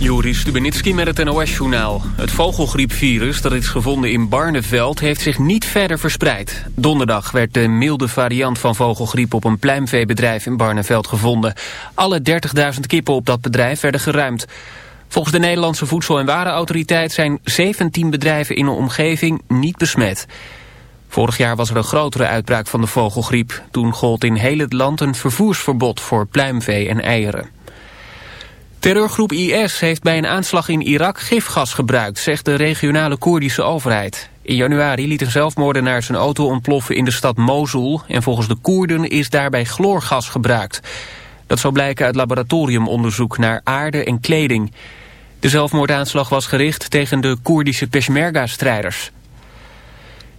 Joris Stubenitski met het NOS-journaal. Het vogelgriepvirus dat is gevonden in Barneveld heeft zich niet verder verspreid. Donderdag werd de milde variant van vogelgriep op een pluimveebedrijf in Barneveld gevonden. Alle 30.000 kippen op dat bedrijf werden geruimd. Volgens de Nederlandse Voedsel- en Warenautoriteit zijn 17 bedrijven in de omgeving niet besmet. Vorig jaar was er een grotere uitbraak van de vogelgriep. Toen gold in heel het land een vervoersverbod voor pluimvee en eieren. Terreurgroep IS heeft bij een aanslag in Irak gifgas gebruikt, zegt de regionale Koerdische overheid. In januari liet een zelfmoordenaar zijn auto ontploffen in de stad Mosul... en volgens de Koerden is daarbij chloorgas gebruikt. Dat zou blijken uit laboratoriumonderzoek naar aarde en kleding. De zelfmoordaanslag was gericht tegen de Koerdische Peshmerga-strijders.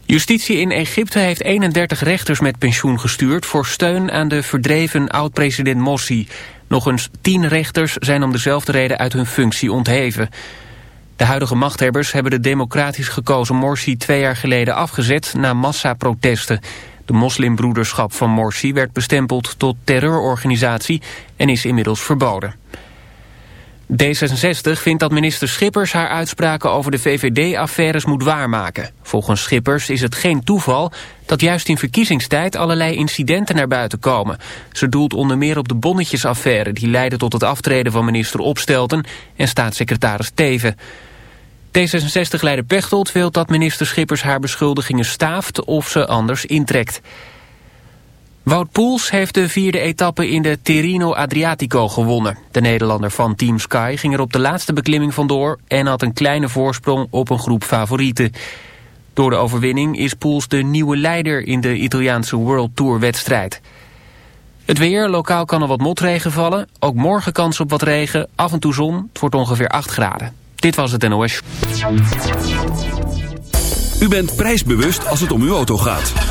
Justitie in Egypte heeft 31 rechters met pensioen gestuurd... voor steun aan de verdreven oud-president Morsi... Nog eens tien rechters zijn om dezelfde reden uit hun functie ontheven. De huidige machthebbers hebben de democratisch gekozen Morsi twee jaar geleden afgezet na massaprotesten. De moslimbroederschap van Morsi werd bestempeld tot terreurorganisatie en is inmiddels verboden. D66 vindt dat minister Schippers haar uitspraken over de VVD-affaires moet waarmaken. Volgens Schippers is het geen toeval dat juist in verkiezingstijd allerlei incidenten naar buiten komen. Ze doelt onder meer op de bonnetjesaffaire die leidde tot het aftreden van minister Opstelten en staatssecretaris Teven. D66-leider Pechtold wil dat minister Schippers haar beschuldigingen staaft of ze anders intrekt. Wout Poels heeft de vierde etappe in de Terino Adriatico gewonnen. De Nederlander van Team Sky ging er op de laatste beklimming vandoor... en had een kleine voorsprong op een groep favorieten. Door de overwinning is Poels de nieuwe leider in de Italiaanse World Tour wedstrijd. Het weer, lokaal kan er wat motregen vallen. Ook morgen kans op wat regen, af en toe zon. Het wordt ongeveer 8 graden. Dit was het NOS. U bent prijsbewust als het om uw auto gaat.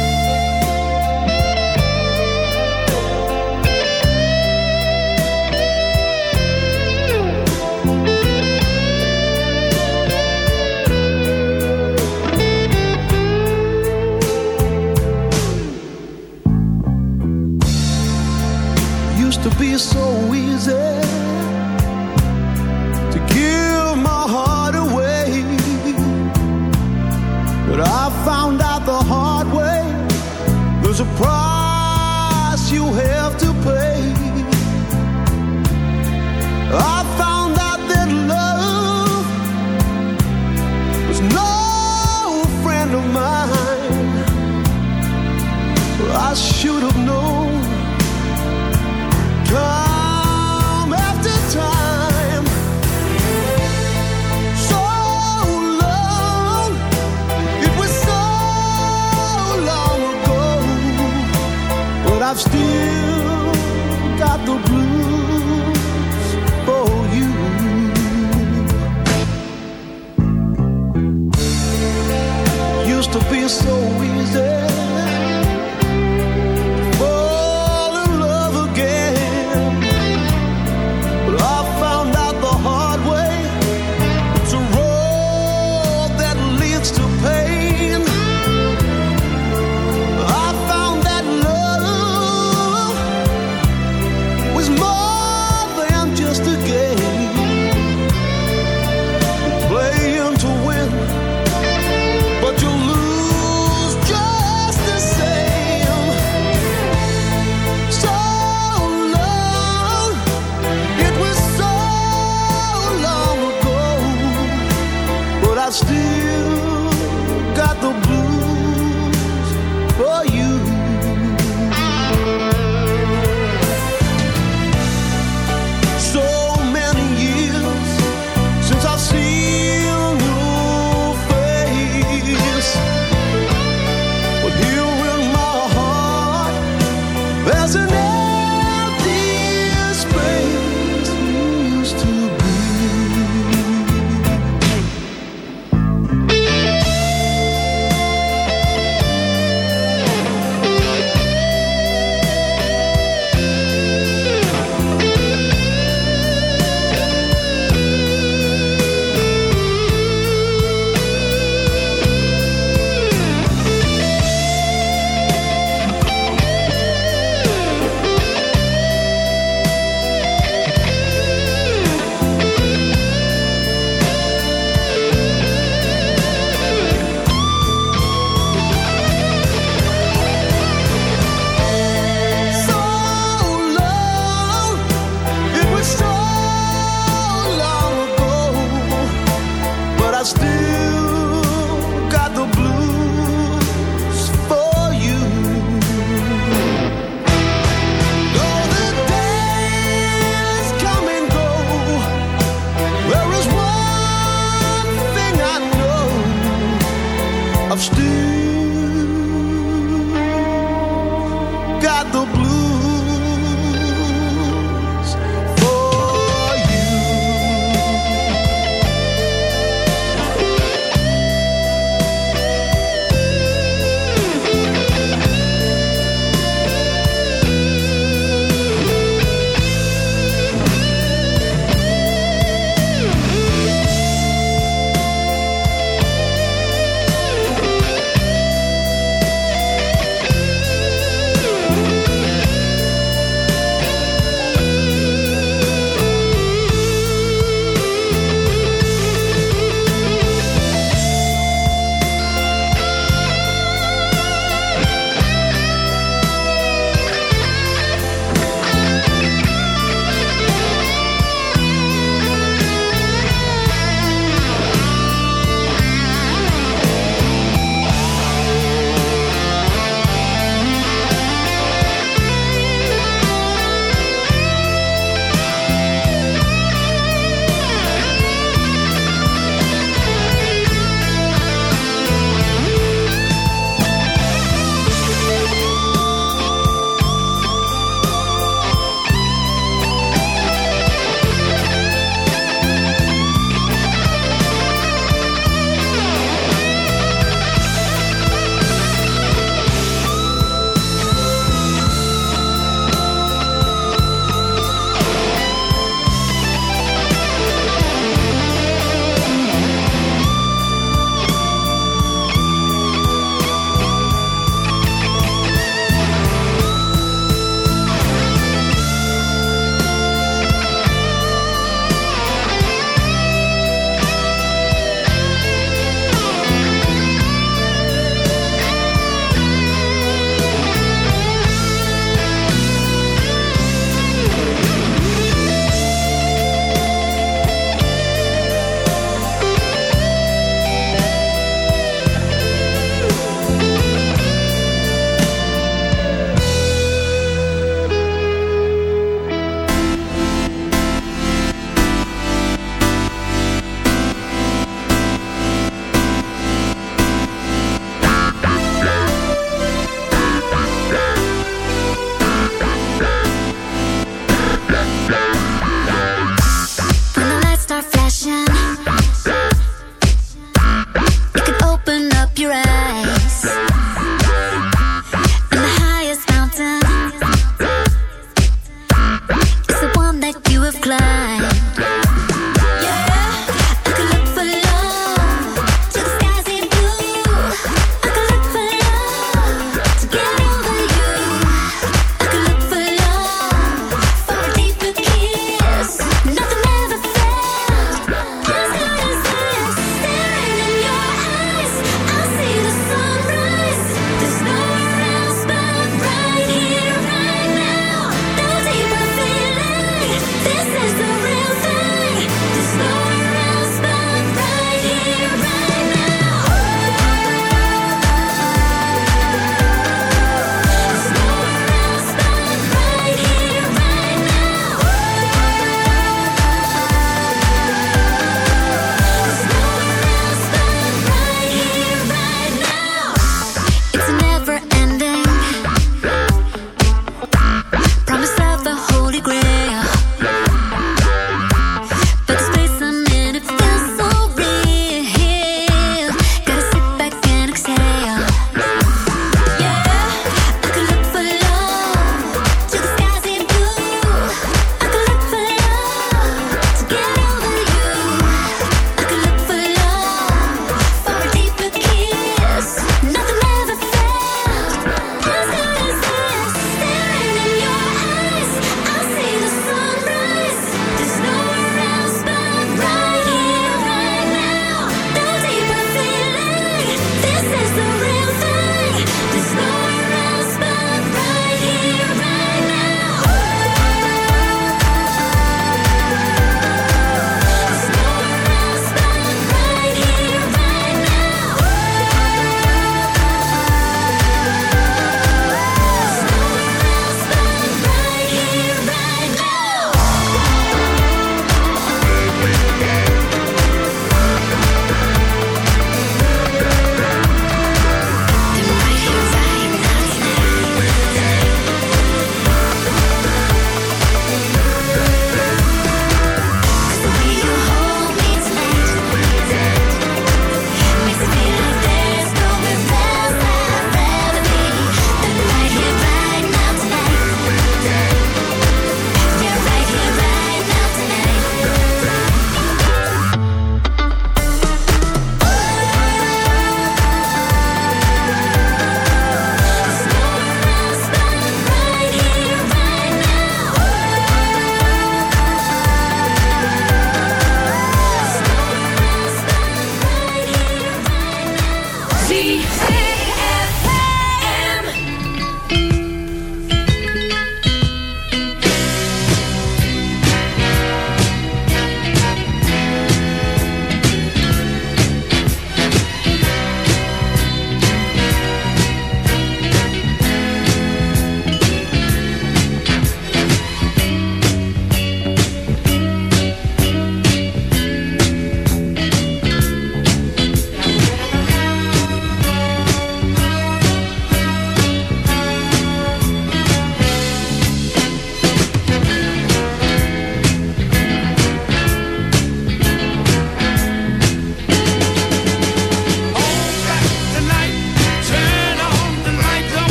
So easy to give my heart away. But I found out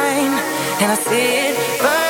mine, and I see it burn.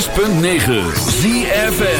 106.9 ZFN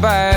back.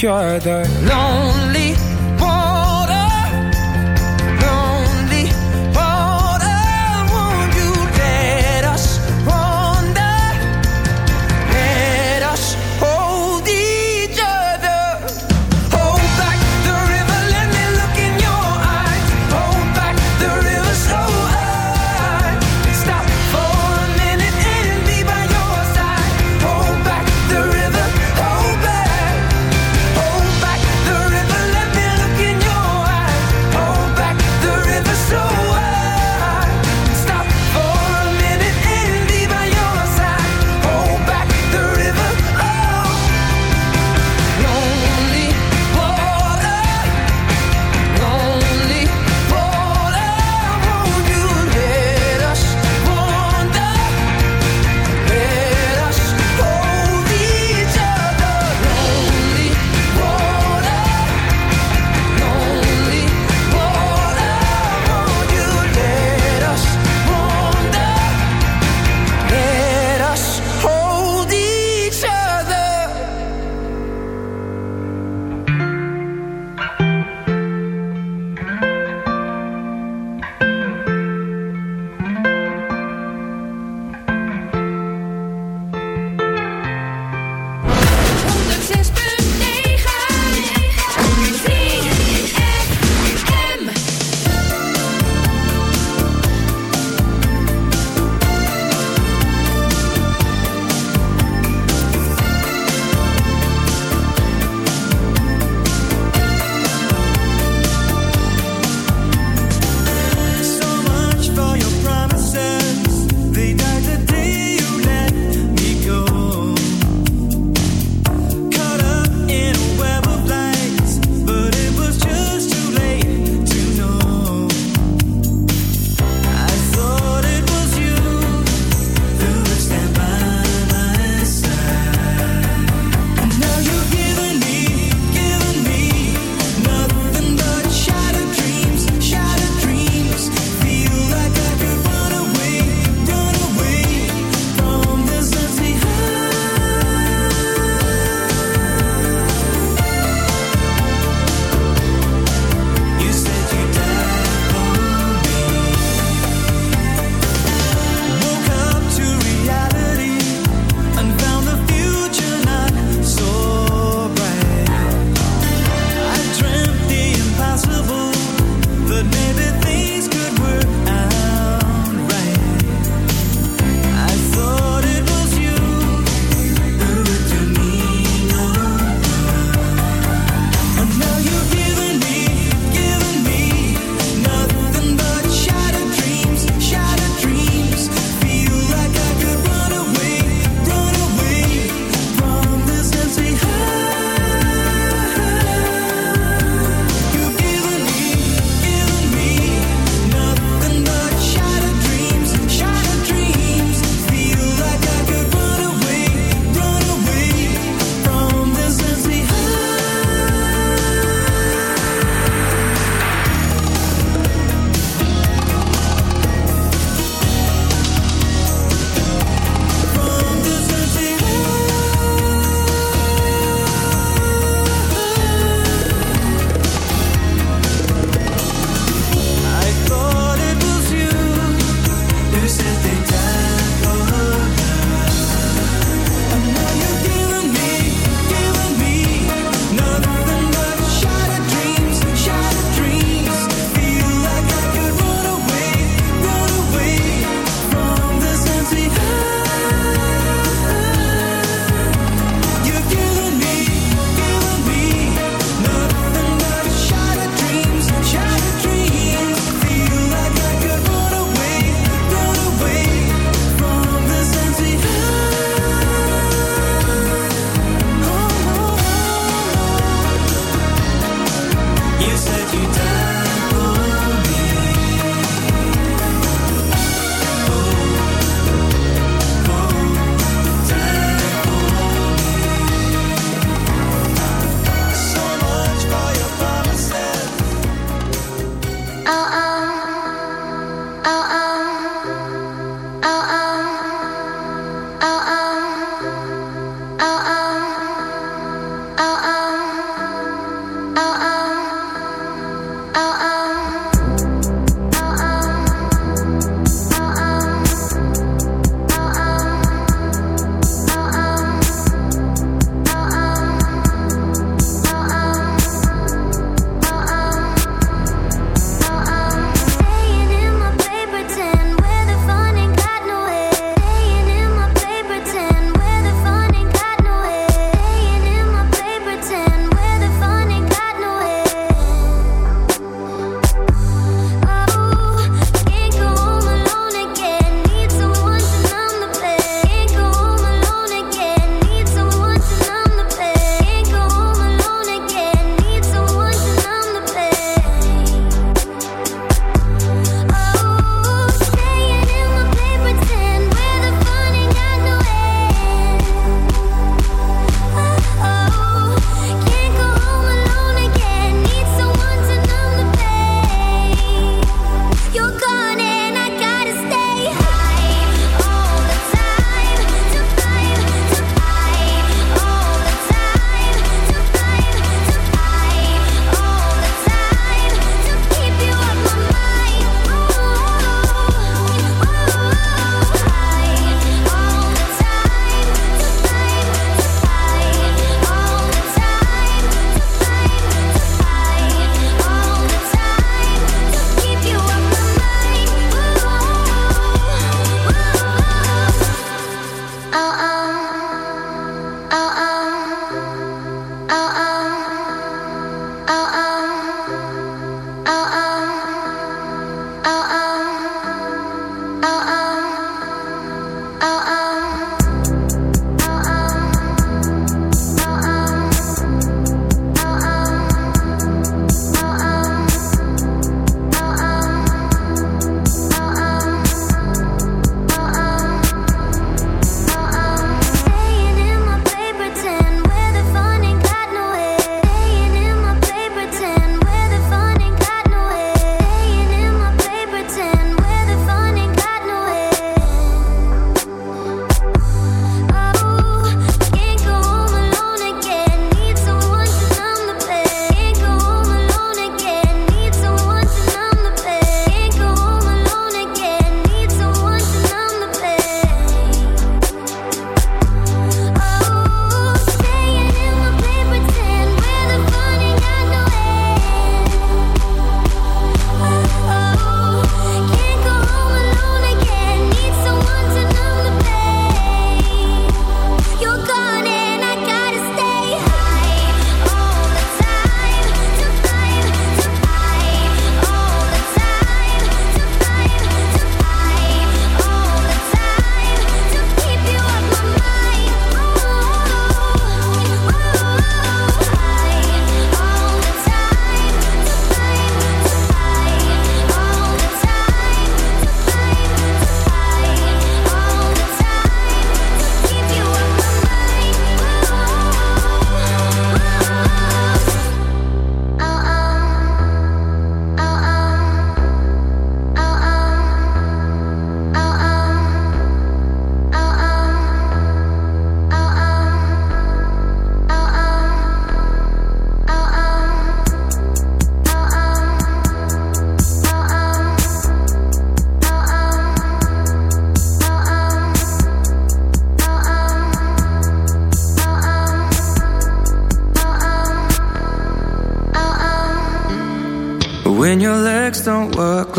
Each other. Lonely